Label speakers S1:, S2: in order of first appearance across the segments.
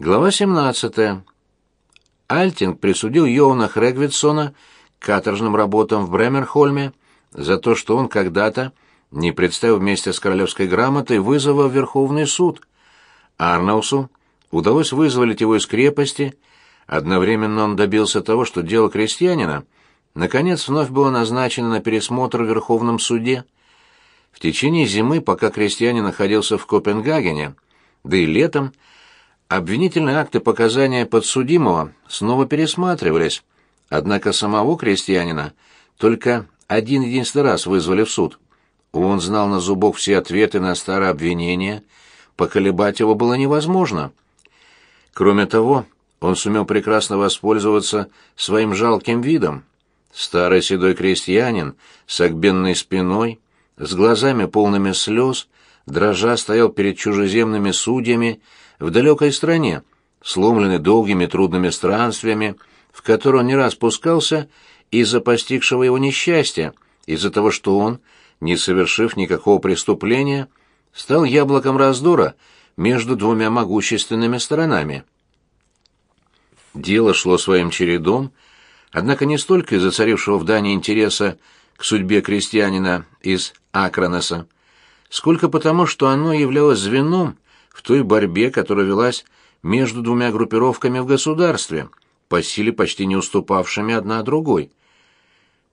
S1: Глава 17. Альтинг присудил Йоуна Хрегвитсона каторжным работам в Бремерхольме за то, что он когда-то не представил вместе с королевской грамотой вызова в Верховный суд. Арнаусу удалось вызволить его из крепости, одновременно он добился того, что дело крестьянина наконец вновь было назначено на пересмотр в Верховном суде. В течение зимы, пока крестьянин находился в Копенгагене, да и летом, обвинительные акты показания подсудимого снова пересматривались, однако самого крестьянина только один единственный раз вызвали в суд. Он знал на зубок все ответы на старое обвинение, поколебать его было невозможно. Кроме того, он сумел прекрасно воспользоваться своим жалким видом. Старый седой крестьянин с огбенной спиной, с глазами полными слез, дрожа стоял перед чужеземными судьями в далекой стране, сломленный долгими трудными странствиями, в которые он не раз пускался из-за постигшего его несчастья, из-за того, что он, не совершив никакого преступления, стал яблоком раздора между двумя могущественными сторонами. Дело шло своим чередом, однако не столько из-за царившего в Дании интереса к судьбе крестьянина из Акронеса, сколько потому, что оно являлось звеном в той борьбе, которая велась между двумя группировками в государстве, по силе почти не уступавшими одна другой.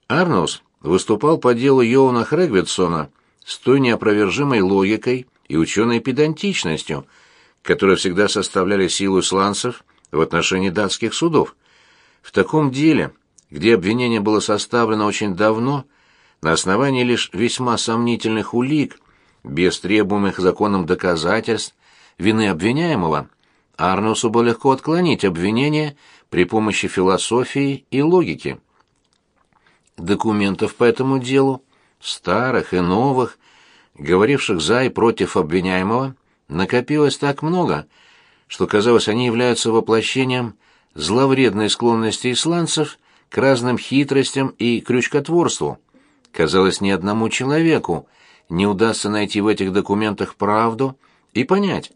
S1: Арнус выступал по делу Йоуна Хрегвитсона с той неопровержимой логикой и ученой педантичностью, которые всегда составляли силу исландцев в отношении датских судов. В таком деле, где обвинение было составлено очень давно, на основании лишь весьма сомнительных улик, без требуемых законом доказательств, вины обвиняемого, Арнусу было легко отклонить обвинение при помощи философии и логики. Документов по этому делу, старых и новых, говоривших за и против обвиняемого, накопилось так много, что, казалось, они являются воплощением зловредной склонности исландцев к разным хитростям и крючкотворству. Казалось, ни одному человеку не удастся найти в этих документах правду и понять,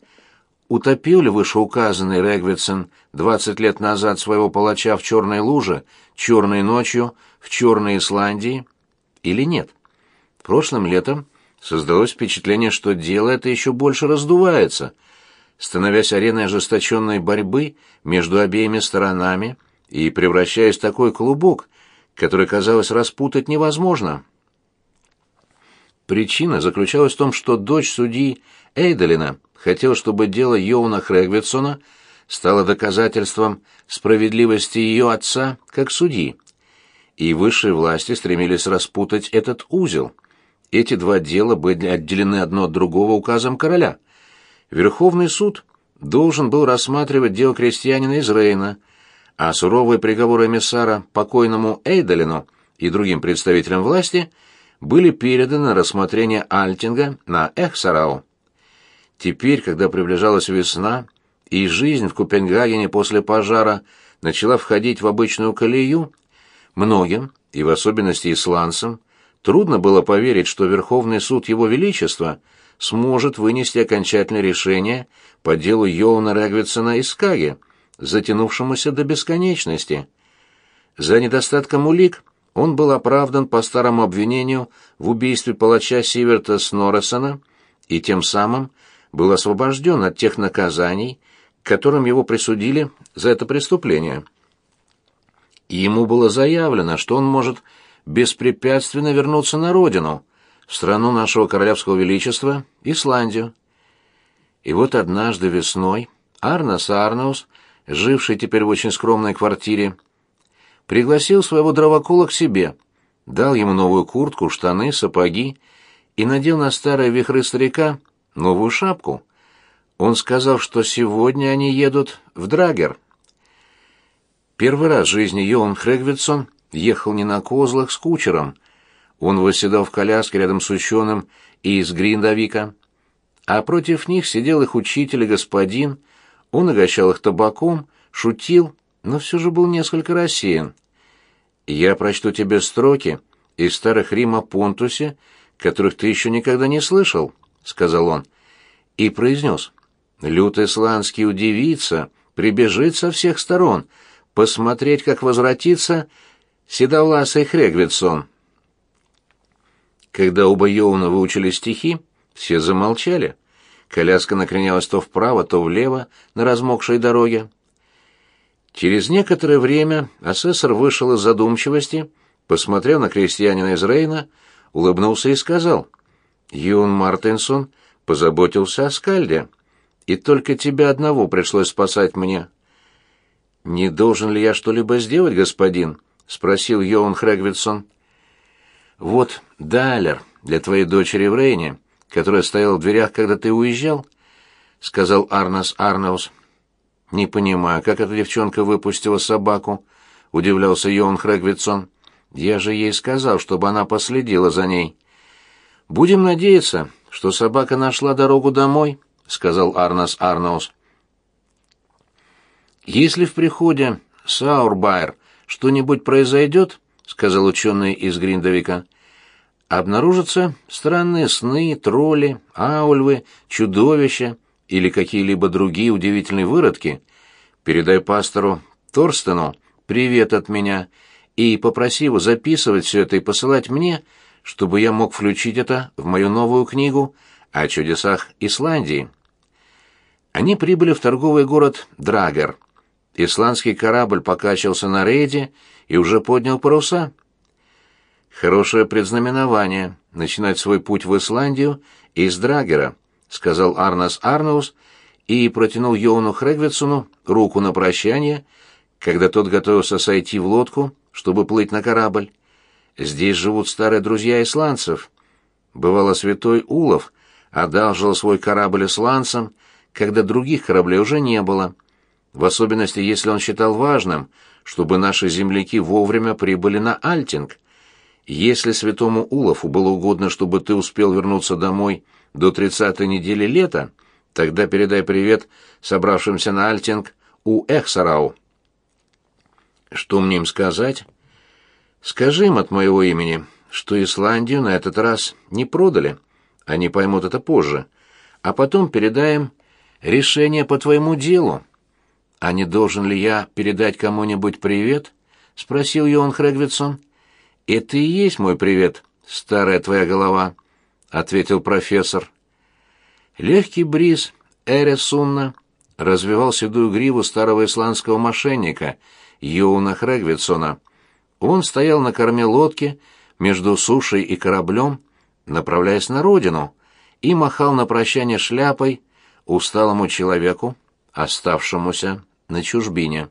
S1: утопил ли вышеуказанный Регвитсен 20 лет назад своего палача в черной луже, черной ночью, в черной Исландии, или нет. Прошлым летом создалось впечатление, что дело это еще больше раздувается, становясь ареной ожесточенной борьбы между обеими сторонами и превращаясь в такой клубок, который, казалось, распутать невозможно. Причина заключалась в том, что дочь судьи Эйдолина хотела, чтобы дело Йоуна Хрегвитсона стало доказательством справедливости ее отца как судьи. И высшие власти стремились распутать этот узел. Эти два дела были отделены одно от другого указом короля. Верховный суд должен был рассматривать дело крестьянина из Рейна, а суровые приговоры эмиссара покойному Эйдолину и другим представителям власти были переданы на рассмотрение Альтинга на Эхсарау. Теперь, когда приближалась весна, и жизнь в Копенгагене после пожара начала входить в обычную колею, многим, и в особенности исландцам, трудно было поверить, что Верховный суд Его Величества сможет вынести окончательное решение по делу Йоуна Регвитсона из Скаги, затянувшемуся до бесконечности. За недостатком улик он был оправдан по старому обвинению в убийстве палача Сиверта Снорресона и тем самым был освобожден от тех наказаний, которым его присудили за это преступление. И ему было заявлено, что он может беспрепятственно вернуться на родину, в страну нашего королевского величества, Исландию. И вот однажды весной Арнас Арнаус, живший теперь в очень скромной квартире, пригласил своего дровокола к себе, дал ему новую куртку, штаны, сапоги и надел на старые вихры старика новую шапку. Он сказал, что сегодня они едут в Драгер. Первый раз в жизни Йоан Хрегвитсон ехал не на козлах с кучером. Он восседал в коляске рядом с ученым из Гриндавика, а против них сидел их учитель и господин. Он угощал их табаком, шутил, но все же был несколько рассеян. «Я прочту тебе строки из старых Рим о Понтусе, которых ты еще никогда не слышал», — сказал он, и произнес. «Лютый Сланский удивится, прибежит со всех сторон, посмотреть, как возвратится седовласый Хрегвитсон. Когда оба Йоуна выучили стихи, все замолчали. Коляска накренялась то вправо, то влево на размокшей дороге. Через некоторое время асессор вышел из задумчивости, посмотрел на крестьянина из Рейна, улыбнулся и сказал, «Юн Мартинсон позаботился о скальде, и только тебя одного пришлось спасать мне». «Не должен ли я что-либо сделать, господин?» — спросил Йоан Хрегвитсон. «Вот далер для твоей дочери в Рейне, которая стояла в дверях, когда ты уезжал», — сказал Арнас Арнаус. «Не понимаю, как эта девчонка выпустила собаку?» — удивлялся Йоан Хрегвитсон. «Я же ей сказал, чтобы она последила за ней». «Будем надеяться, что собака нашла дорогу домой», — сказал Арнас Арнаус. «Если в приходе Саурбайер что-нибудь произойдет, — сказал ученый из Гриндовика, — обнаружатся странные сны, тролли, аульвы, чудовища, или какие-либо другие удивительные выродки, передай пастору Торстену привет от меня и попроси его записывать все это и посылать мне, чтобы я мог включить это в мою новую книгу о чудесах Исландии. Они прибыли в торговый город Драгер. Исландский корабль покачивался на рейде и уже поднял паруса. Хорошее предзнаменование — начинать свой путь в Исландию из Драгера —— сказал Арнас Арнаус и протянул Йоуну Хрегвитсону руку на прощание, когда тот готовился сойти в лодку, чтобы плыть на корабль. «Здесь живут старые друзья исландцев. Бывало, святой Улов одалжил свой корабль исландцам, когда других кораблей уже не было, в особенности, если он считал важным, чтобы наши земляки вовремя прибыли на Альтинг. Если святому Улову было угодно, чтобы ты успел вернуться домой до тридцатой недели лета, тогда передай привет собравшимся на Альтинг у Эхсарау. Что мне им сказать? Скажи им от моего имени, что Исландию на этот раз не продали. Они поймут это позже. А потом передаем решение по твоему делу. А не должен ли я передать кому-нибудь привет? спросил Йоан Хрегвитсон. Это и есть мой привет, старая твоя голова. — ответил профессор. Легкий бриз Эресунна развивал седую гриву старого исландского мошенника Йоуна Хрегвитсона. Он стоял на корме лодки между сушей и кораблем, направляясь на родину, и махал на прощание шляпой усталому человеку, оставшемуся на чужбине.